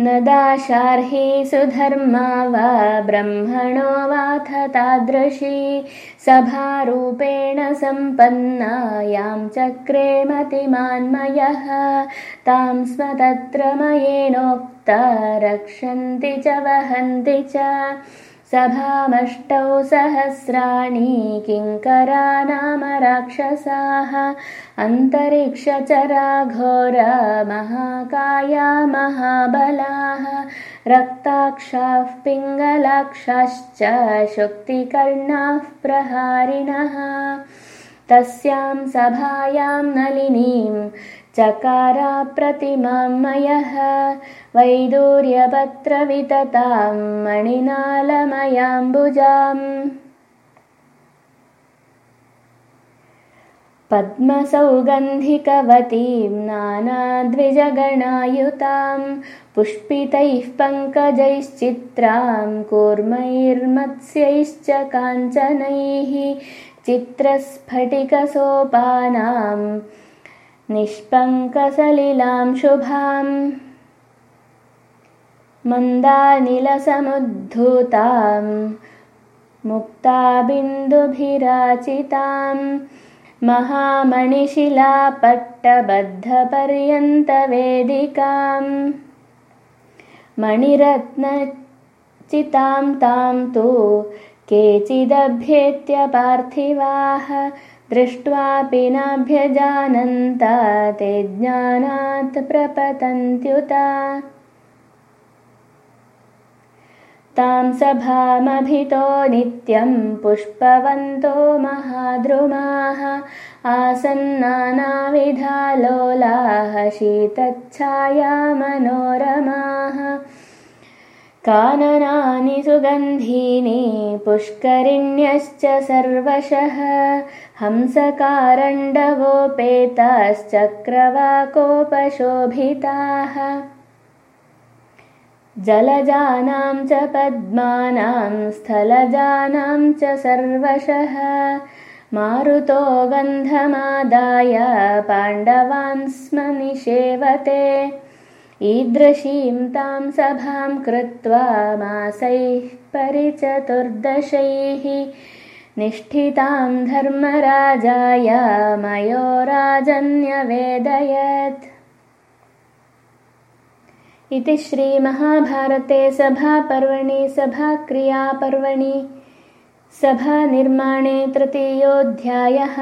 न दाशार्हि सुधर्मा वा ब्रह्मणो वाथ तादृशी सभारूपेण सम्पन्ना यां चक्रे मतिमान्मयः। तां स्म तत्र मयेनोक्ता रक्षन्ति च वहन्ति च सभामष्टौ सहस्राणि किङ्करा नाम राक्षसाः अन्तरिक्षचरा घोरा महाकाया महाबलाः रक्ताक्षाः पिङ्गलाक्षाश्च शुक्तिकर्णाः प्रहारिणः। तस्यां सभायां नलिनीं चकाराप्रतिमामयः वैदूर्यपत्रविततां मणिनालमयाम्बुजाम्। पद्मसौगन्धिकवतीं नानाद्विजगणायुतां पुष्पितैः पङ्कजैश्चित्रां कूर्मैर्मत्स्यैश्च काञ्चनैः चित्रस्फटिकसोपानां निष्पङ्कसलिलां शुभाम्। मन्दानिलसमुद्धूतां मुक्ताबिन्दुभिराचितां महामणिशिलापट्टबद्धपर्यन्तवेदिकाम्। मणिरत्नचितां तां तु केचिदभ्येत्य पार्थिवाः दृष्ट्वापि नाभ्यजानन्त ते ज्ञानात् प्रपतन्त्युता। तां सभामभितो नित्यं पुष्पवन्तो महाद्रुमाः आसन्नानाविधालोलाः शीतच्छाया मनोरमाः काननानि सुगन्धीनि पुष्करिण्यश्च सर्वशः हंसकारण्डवोपेताश्चक्रवाकोपशोभिताः। जलजानां च पद्मानां स्थलजानां च सर्वशः मारुतो गन्धमादाय पाण्डवान् स्म निषेवते ईदृशीं तां सभां कृत्वा मासैः परिचतुर्दशैः निष्ठितां धर्मराजाय मयोराजन्यवेदयत्। इति श्रीमहाभारते सभापर्वणि सभाक्रियापर्वणि सभानिर्माणे तृतीयोऽध्यायः